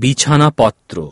বিছানাপত্র।